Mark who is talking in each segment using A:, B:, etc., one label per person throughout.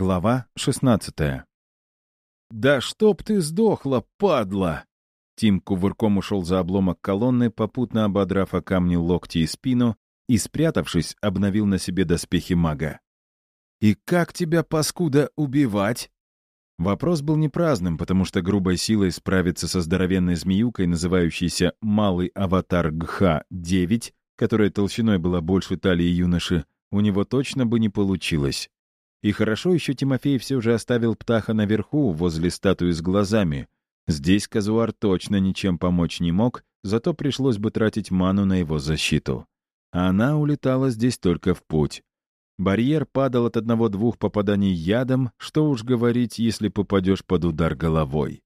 A: Глава 16 «Да чтоб ты сдохла, падла!» Тим кувырком ушел за обломок колонны, попутно ободрав о камни локти и спину, и, спрятавшись, обновил на себе доспехи мага. «И как тебя, паскуда, убивать?» Вопрос был не праздным, потому что грубой силой справиться со здоровенной змеюкой, называющейся «Малый аватар Гха-9», которая толщиной была больше талии юноши, у него точно бы не получилось. И хорошо еще Тимофей все же оставил птаха наверху, возле статуи с глазами. Здесь казуар точно ничем помочь не мог, зато пришлось бы тратить ману на его защиту. А она улетала здесь только в путь. Барьер падал от одного-двух попаданий ядом, что уж говорить, если попадешь под удар головой.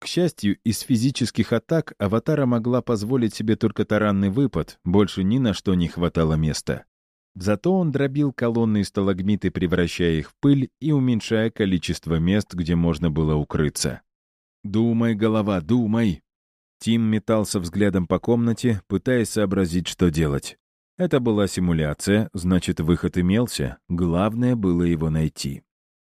A: К счастью, из физических атак Аватара могла позволить себе только таранный выпад, больше ни на что не хватало места. Зато он дробил колонны и сталагмиты, превращая их в пыль и уменьшая количество мест, где можно было укрыться. «Думай, голова, думай!» Тим метался взглядом по комнате, пытаясь сообразить, что делать. Это была симуляция, значит, выход имелся, главное было его найти.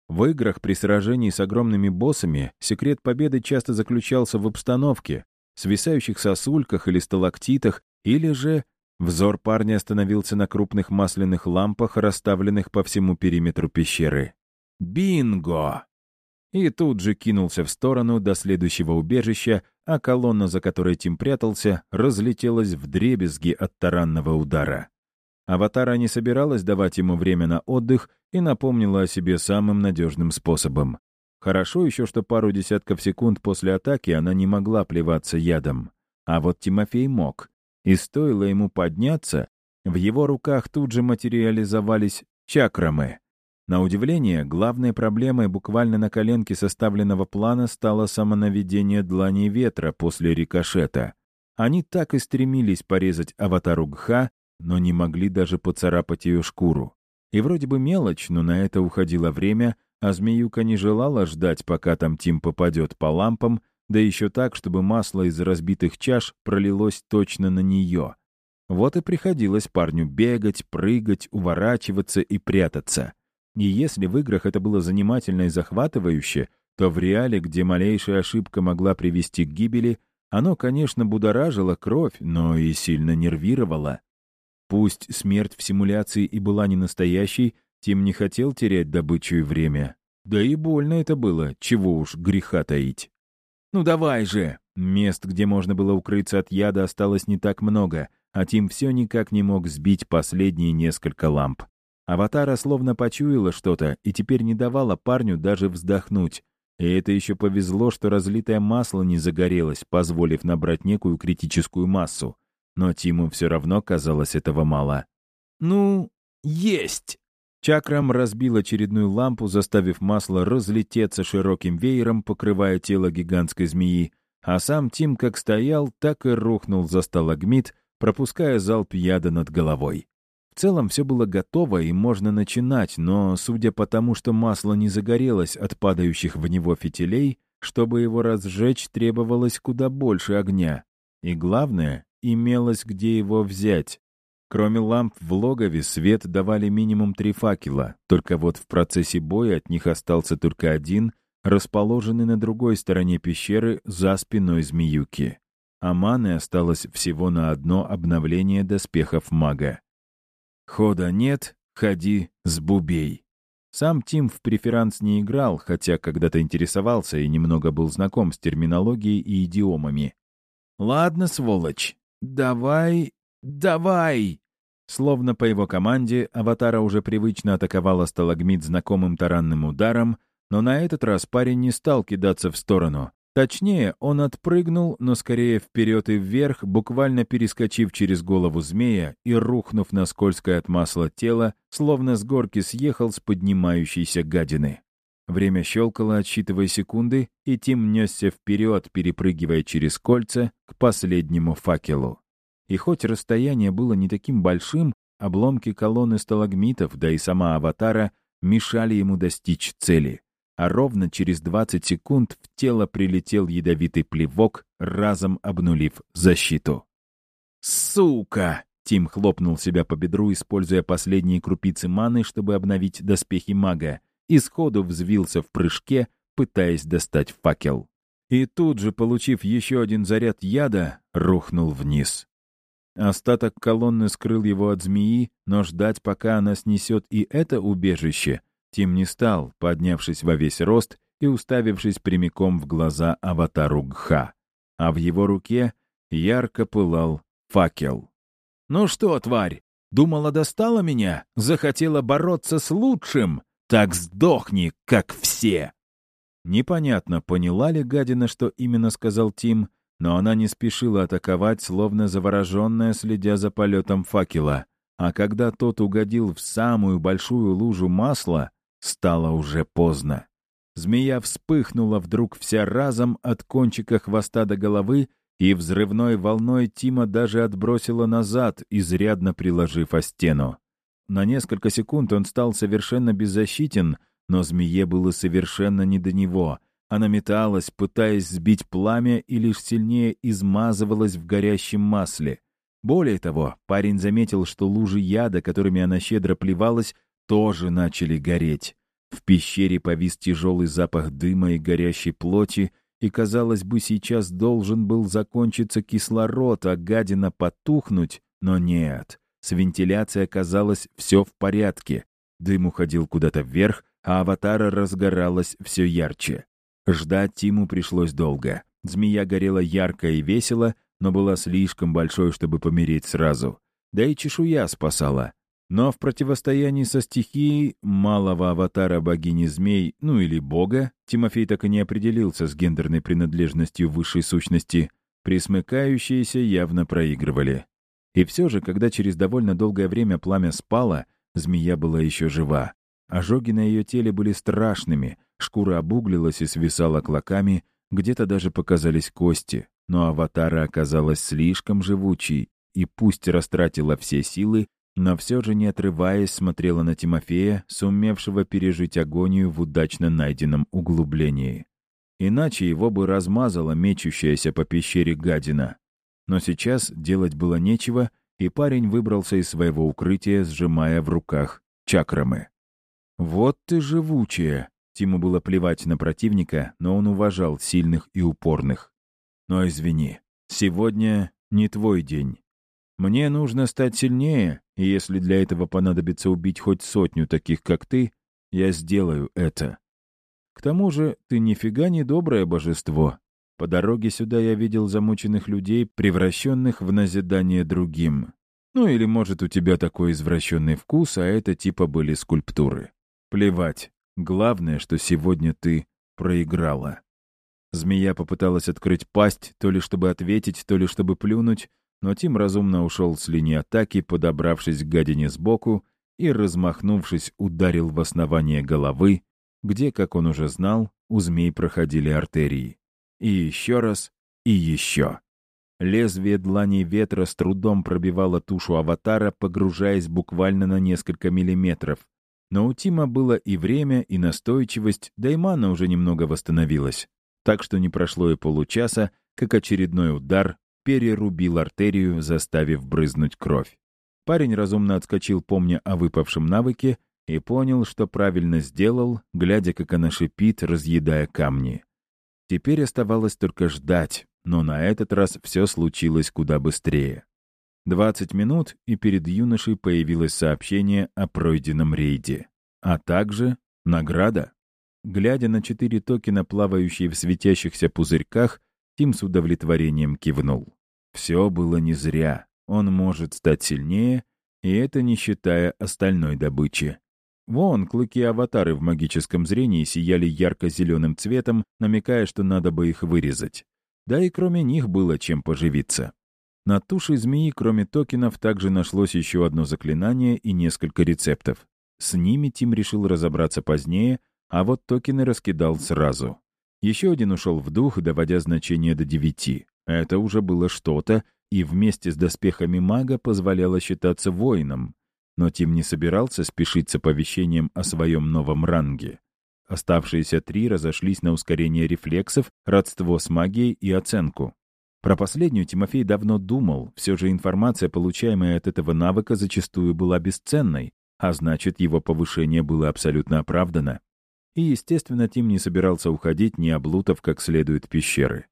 A: В играх при сражении с огромными боссами секрет победы часто заключался в обстановке, свисающих сосульках или сталактитах, или же Взор парня остановился на крупных масляных лампах, расставленных по всему периметру пещеры. «Бинго!» И тут же кинулся в сторону до следующего убежища, а колонна, за которой Тим прятался, разлетелась в дребезги от таранного удара. Аватара не собиралась давать ему время на отдых и напомнила о себе самым надежным способом. Хорошо еще, что пару десятков секунд после атаки она не могла плеваться ядом. А вот Тимофей мог. И стоило ему подняться, в его руках тут же материализовались чакрамы. На удивление, главной проблемой буквально на коленке составленного плана стало самонаведение длани ветра после рикошета. Они так и стремились порезать аватару Гха, но не могли даже поцарапать ее шкуру. И вроде бы мелочь, но на это уходило время, а змеюка не желала ждать, пока там Тим попадет по лампам, да еще так, чтобы масло из разбитых чаш пролилось точно на нее. Вот и приходилось парню бегать, прыгать, уворачиваться и прятаться. И если в играх это было занимательно и захватывающе, то в реале, где малейшая ошибка могла привести к гибели, оно, конечно, будоражило кровь, но и сильно нервировало. Пусть смерть в симуляции и была не настоящей, Тим не хотел терять добычу и время. Да и больно это было, чего уж греха таить. «Ну давай же!» Мест, где можно было укрыться от яда, осталось не так много, а Тим все никак не мог сбить последние несколько ламп. Аватара словно почуяла что-то и теперь не давала парню даже вздохнуть. И это еще повезло, что разлитое масло не загорелось, позволив набрать некую критическую массу. Но Тиму все равно казалось этого мало. «Ну, есть!» Чакрам разбил очередную лампу, заставив масло разлететься широким веером, покрывая тело гигантской змеи, а сам Тим как стоял, так и рухнул за сталагмит, пропуская залп яда над головой. В целом все было готово и можно начинать, но, судя по тому, что масло не загорелось от падающих в него фитилей, чтобы его разжечь, требовалось куда больше огня. И главное, имелось где его взять. Кроме ламп в логове, свет давали минимум три факела, только вот в процессе боя от них остался только один, расположенный на другой стороне пещеры за спиной змеюки. А маны осталось всего на одно обновление доспехов мага. «Хода нет, ходи с бубей». Сам Тим в преферанс не играл, хотя когда-то интересовался и немного был знаком с терминологией и идиомами. «Ладно, сволочь, давай «Давай!» Словно по его команде, Аватара уже привычно атаковала сталагмит знакомым таранным ударом, но на этот раз парень не стал кидаться в сторону. Точнее, он отпрыгнул, но скорее вперед и вверх, буквально перескочив через голову змея и рухнув на скользкое от масла тело, словно с горки съехал с поднимающейся гадины. Время щелкало, отсчитывая секунды, и Тим несся вперед, перепрыгивая через кольца к последнему факелу. И хоть расстояние было не таким большим, обломки колонны сталагмитов, да и сама аватара, мешали ему достичь цели. А ровно через 20 секунд в тело прилетел ядовитый плевок, разом обнулив защиту. «Сука!» — Тим хлопнул себя по бедру, используя последние крупицы маны, чтобы обновить доспехи мага, и сходу взвился в прыжке, пытаясь достать факел. И тут же, получив еще один заряд яда, рухнул вниз. Остаток колонны скрыл его от змеи, но ждать, пока она снесет и это убежище, Тим не стал, поднявшись во весь рост и уставившись прямиком в глаза аватару Гха. А в его руке ярко пылал факел. «Ну что, тварь, думала, достала меня? Захотела бороться с лучшим? Так сдохни, как все!» Непонятно, поняла ли гадина, что именно сказал Тим, но она не спешила атаковать, словно завороженная, следя за полетом факела. А когда тот угодил в самую большую лужу масла, стало уже поздно. Змея вспыхнула вдруг вся разом от кончика хвоста до головы, и взрывной волной Тима даже отбросила назад, изрядно приложив о стену. На несколько секунд он стал совершенно беззащитен, но змее было совершенно не до него — она металась, пытаясь сбить пламя, и лишь сильнее измазывалась в горящем масле. Более того, парень заметил, что лужи яда, которыми она щедро плевалась, тоже начали гореть. В пещере повис тяжелый запах дыма и горящей плоти, и, казалось бы, сейчас должен был закончиться кислород, а гадина потухнуть, но нет. С вентиляцией оказалось все в порядке. Дым уходил куда-то вверх, а аватара разгоралась все ярче. Ждать Тиму пришлось долго. Змея горела ярко и весело, но была слишком большой, чтобы помереть сразу. Да и чешуя спасала. Но в противостоянии со стихией малого аватара богини змей, ну или бога, Тимофей так и не определился с гендерной принадлежностью высшей сущности, присмыкающиеся явно проигрывали. И все же, когда через довольно долгое время пламя спало, змея была еще жива. Ожоги на ее теле были страшными — Шкура обуглилась и свисала клоками, где-то даже показались кости, но аватара оказалась слишком живучей и пусть растратила все силы, но все же не отрываясь смотрела на Тимофея, сумевшего пережить агонию в удачно найденном углублении. Иначе его бы размазала мечущаяся по пещере гадина. Но сейчас делать было нечего, и парень выбрался из своего укрытия, сжимая в руках чакрамы. «Вот ты живучая!» Тиму было плевать на противника, но он уважал сильных и упорных. «Но извини, сегодня не твой день. Мне нужно стать сильнее, и если для этого понадобится убить хоть сотню таких, как ты, я сделаю это. К тому же ты нифига не доброе божество. По дороге сюда я видел замученных людей, превращенных в назидание другим. Ну или, может, у тебя такой извращенный вкус, а это типа были скульптуры. Плевать. Главное, что сегодня ты проиграла. Змея попыталась открыть пасть, то ли чтобы ответить, то ли чтобы плюнуть, но Тим разумно ушел с линии атаки, подобравшись к гадине сбоку и, размахнувшись, ударил в основание головы, где, как он уже знал, у змей проходили артерии. И еще раз, и еще. Лезвие длани ветра с трудом пробивало тушу аватара, погружаясь буквально на несколько миллиметров, но у Тима было и время, и настойчивость, да и мана уже немного восстановилась. Так что не прошло и получаса, как очередной удар перерубил артерию, заставив брызнуть кровь. Парень разумно отскочил, помня о выпавшем навыке, и понял, что правильно сделал, глядя, как она шипит, разъедая камни. Теперь оставалось только ждать, но на этот раз все случилось куда быстрее. 20 минут, и перед юношей появилось сообщение о пройденном рейде. А также награда. Глядя на четыре токена, плавающие в светящихся пузырьках, Тим с удовлетворением кивнул. Все было не зря. Он может стать сильнее, и это не считая остальной добычи. Вон, клыки-аватары в магическом зрении сияли ярко-зеленым цветом, намекая, что надо бы их вырезать. Да и кроме них было чем поживиться. Над тушей змеи, кроме токенов, также нашлось еще одно заклинание и несколько рецептов. С ними Тим решил разобраться позднее, а вот токены раскидал сразу. Еще один ушел в дух, доводя значение до девяти. Это уже было что-то, и вместе с доспехами мага позволяло считаться воином. Но Тим не собирался спешить с оповещением о своем новом ранге. Оставшиеся три разошлись на ускорение рефлексов, родство с магией и оценку. Про последнюю Тимофей давно думал, все же информация, получаемая от этого навыка, зачастую была бесценной, а значит, его повышение было абсолютно оправдано. И, естественно, Тим не собирался уходить, не облутав как следует пещеры.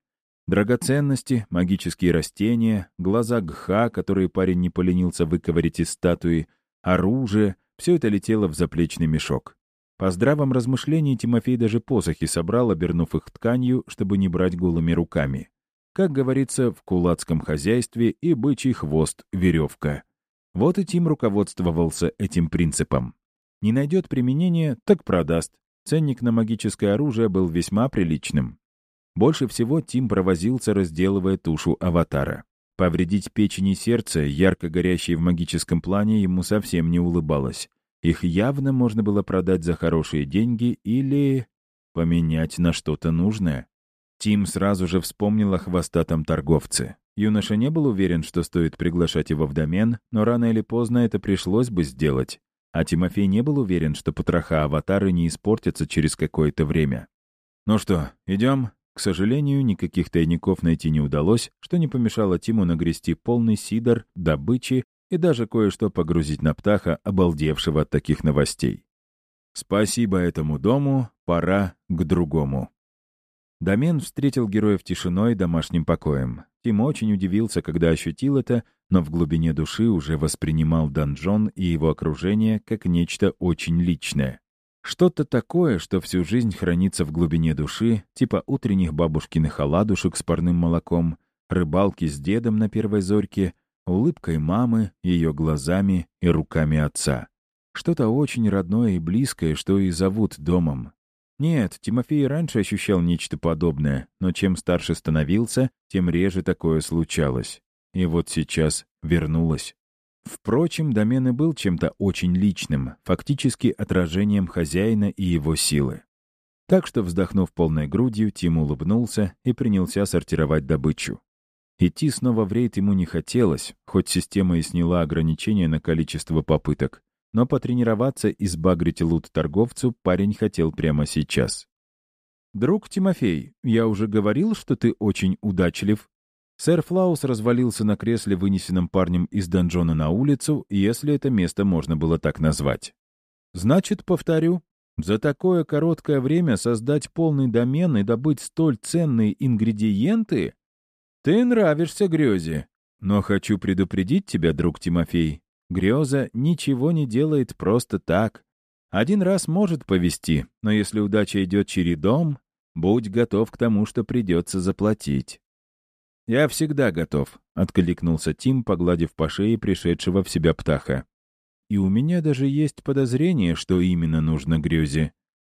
A: Драгоценности, магические растения, глаза Гха, которые парень не поленился выковырить из статуи, оружие — все это летело в заплечный мешок. По здравом размышлении Тимофей даже посохи собрал, обернув их тканью, чтобы не брать голыми руками. Как говорится, в кулацком хозяйстве и бычий хвост — веревка. Вот и Тим руководствовался этим принципом. Не найдет применения, так продаст. Ценник на магическое оружие был весьма приличным. Больше всего Тим провозился, разделывая тушу аватара. Повредить печень и сердце, ярко горящие в магическом плане, ему совсем не улыбалось. Их явно можно было продать за хорошие деньги или поменять на что-то нужное. Тим сразу же вспомнил о хвостатом торговце. Юноша не был уверен, что стоит приглашать его в домен, но рано или поздно это пришлось бы сделать. А Тимофей не был уверен, что потроха аватары не испортятся через какое-то время. «Ну что, идем?» К сожалению, никаких тайников найти не удалось, что не помешало Тиму нагрести полный сидор, добычи и даже кое-что погрузить на птаха, обалдевшего от таких новостей. Спасибо этому дому, пора к другому. Домен встретил героев тишиной и домашним покоем. Тим очень удивился, когда ощутил это, но в глубине души уже воспринимал донжон и его окружение как нечто очень личное. Что-то такое, что всю жизнь хранится в глубине души, типа утренних бабушкиных оладушек с парным молоком, рыбалки с дедом на первой зорьке, улыбкой мамы, ее глазами и руками отца. Что-то очень родное и близкое, что и зовут домом. Нет, Тимофей раньше ощущал нечто подобное, но чем старше становился, тем реже такое случалось. И вот сейчас вернулось. Впрочем, домен и был чем-то очень личным, фактически отражением хозяина и его силы. Так что, вздохнув полной грудью, Тим улыбнулся и принялся сортировать добычу. Идти снова в рейд ему не хотелось, хоть система и сняла ограничения на количество попыток. Но потренироваться и сбагрить лут торговцу парень хотел прямо сейчас. «Друг Тимофей, я уже говорил, что ты очень удачлив», Сэр Флаус развалился на кресле, вынесенном парнем из донжона на улицу, если это место можно было так назвать. «Значит, повторю, за такое короткое время создать полный домен и добыть столь ценные ингредиенты? Ты нравишься Грезе. Но хочу предупредить тебя, друг Тимофей, Греза ничего не делает просто так. Один раз может повести, но если удача идет чередом, будь готов к тому, что придется заплатить. «Я всегда готов», — откликнулся Тим, погладив по шее пришедшего в себя птаха. «И у меня даже есть подозрение, что именно нужно Грёзе.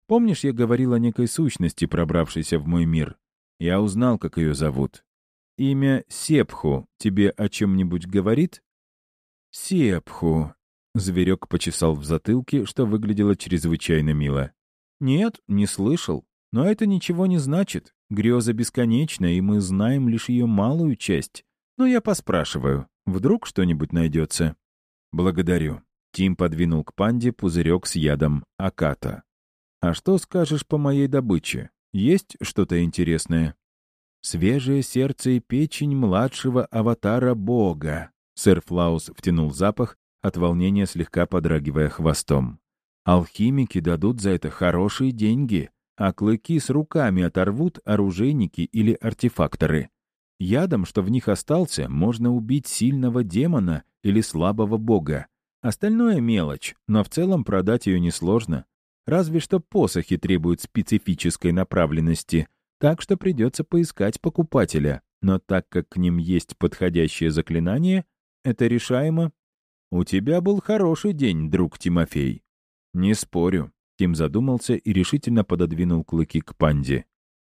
A: Помнишь, я говорил о некой сущности, пробравшейся в мой мир? Я узнал, как ее зовут. Имя Сепху тебе о чем-нибудь говорит?» «Сепху», — зверек почесал в затылке, что выглядело чрезвычайно мило. «Нет, не слышал. Но это ничего не значит. Греза бесконечна, и мы знаем лишь ее малую часть. Но я поспрашиваю. Вдруг что-нибудь найдется?» «Благодарю». Тим подвинул к панде пузырек с ядом аката. «А что скажешь по моей добыче? Есть что-то интересное?» «Свежее сердце и печень младшего аватара бога». Сэр Флаус втянул запах, от волнения слегка подрагивая хвостом. «Алхимики дадут за это хорошие деньги а клыки с руками оторвут оружейники или артефакторы. Ядом, что в них остался, можно убить сильного демона или слабого бога. Остальное — мелочь, но в целом продать ее несложно. Разве что посохи требуют специфической направленности, так что придется поискать покупателя. Но так как к ним есть подходящее заклинание, это решаемо. У тебя был хороший день, друг Тимофей. Не спорю. Тим задумался и решительно пододвинул клыки к панде.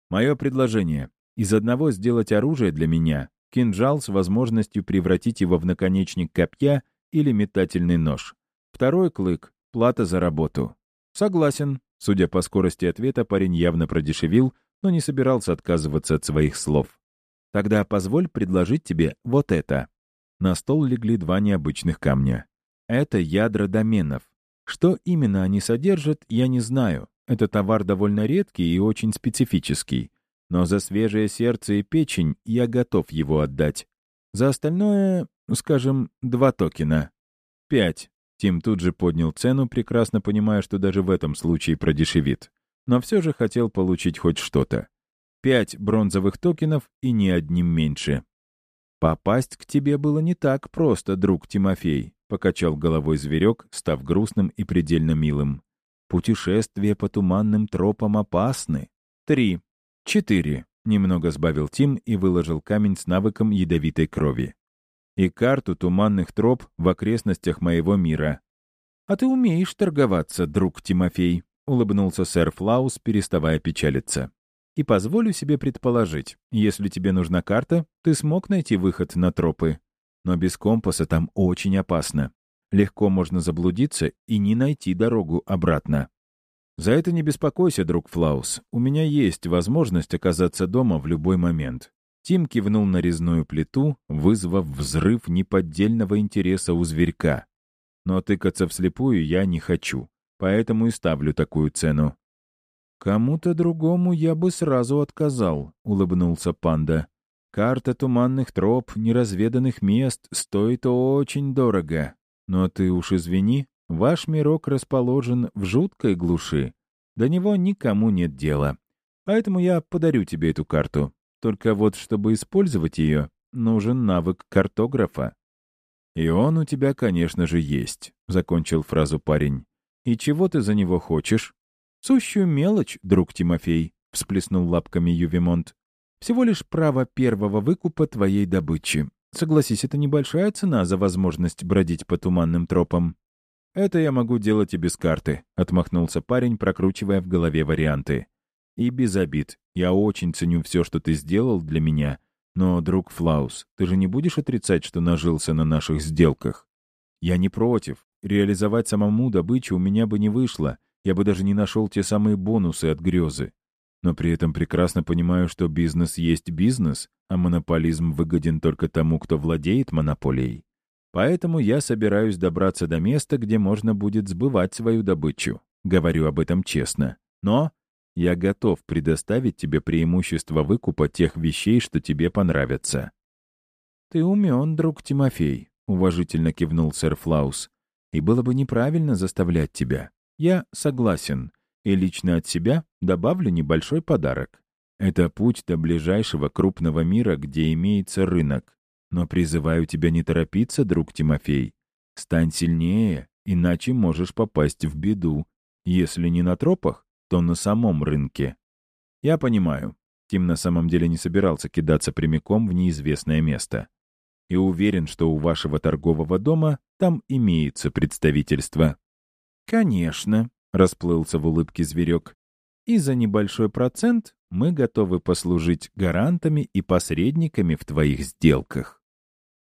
A: «Мое предложение. Из одного сделать оружие для меня, кинжал с возможностью превратить его в наконечник копья или метательный нож. Второй клык — плата за работу. Согласен. Судя по скорости ответа, парень явно продешевил, но не собирался отказываться от своих слов. Тогда позволь предложить тебе вот это. На стол легли два необычных камня. Это ядра доменов. Что именно они содержат, я не знаю. Это товар довольно редкий и очень специфический. Но за свежее сердце и печень я готов его отдать. За остальное, скажем, два токена. Пять. Тим тут же поднял цену, прекрасно понимая, что даже в этом случае продешевит. но все же хотел получить хоть что-то. Пять бронзовых токенов и ни одним меньше. «Попасть к тебе было не так просто, друг Тимофей», — покачал головой зверек, став грустным и предельно милым. «Путешествия по туманным тропам опасны. Три. Четыре», — немного сбавил Тим и выложил камень с навыком ядовитой крови. «И карту туманных троп в окрестностях моего мира». «А ты умеешь торговаться, друг Тимофей», — улыбнулся сэр Флаус, переставая печалиться. И позволю себе предположить, если тебе нужна карта, ты смог найти выход на тропы. Но без компаса там очень опасно. Легко можно заблудиться и не найти дорогу обратно. За это не беспокойся, друг Флаус. У меня есть возможность оказаться дома в любой момент. Тим кивнул на резную плиту, вызвав взрыв неподдельного интереса у зверька. Но тыкаться вслепую я не хочу, поэтому и ставлю такую цену. «Кому-то другому я бы сразу отказал», — улыбнулся панда. «Карта туманных троп, неразведанных мест стоит очень дорого. Но ты уж извини, ваш мирок расположен в жуткой глуши. До него никому нет дела. Поэтому я подарю тебе эту карту. Только вот, чтобы использовать ее, нужен навык картографа». «И он у тебя, конечно же, есть», — закончил фразу парень. «И чего ты за него хочешь?» «Сущую мелочь, друг Тимофей», — всплеснул лапками Ювимонт. «Всего лишь право первого выкупа твоей добычи. Согласись, это небольшая цена за возможность бродить по туманным тропам». «Это я могу делать и без карты», — отмахнулся парень, прокручивая в голове варианты. «И без обид. Я очень ценю все, что ты сделал для меня. Но, друг Флаус, ты же не будешь отрицать, что нажился на наших сделках?» «Я не против. Реализовать самому добычу у меня бы не вышло я бы даже не нашел те самые бонусы от грезы. Но при этом прекрасно понимаю, что бизнес есть бизнес, а монополизм выгоден только тому, кто владеет монополией. Поэтому я собираюсь добраться до места, где можно будет сбывать свою добычу. Говорю об этом честно. Но я готов предоставить тебе преимущество выкупа тех вещей, что тебе понравятся. «Ты умен, друг Тимофей», — уважительно кивнул сэр Флаус. «И было бы неправильно заставлять тебя. Я согласен, и лично от себя добавлю небольшой подарок. Это путь до ближайшего крупного мира, где имеется рынок. Но призываю тебя не торопиться, друг Тимофей. Стань сильнее, иначе можешь попасть в беду. Если не на тропах, то на самом рынке. Я понимаю. Тим на самом деле не собирался кидаться прямиком в неизвестное место. И уверен, что у вашего торгового дома там имеется представительство. «Конечно», — расплылся в улыбке зверек. «И за небольшой процент мы готовы послужить гарантами и посредниками в твоих сделках».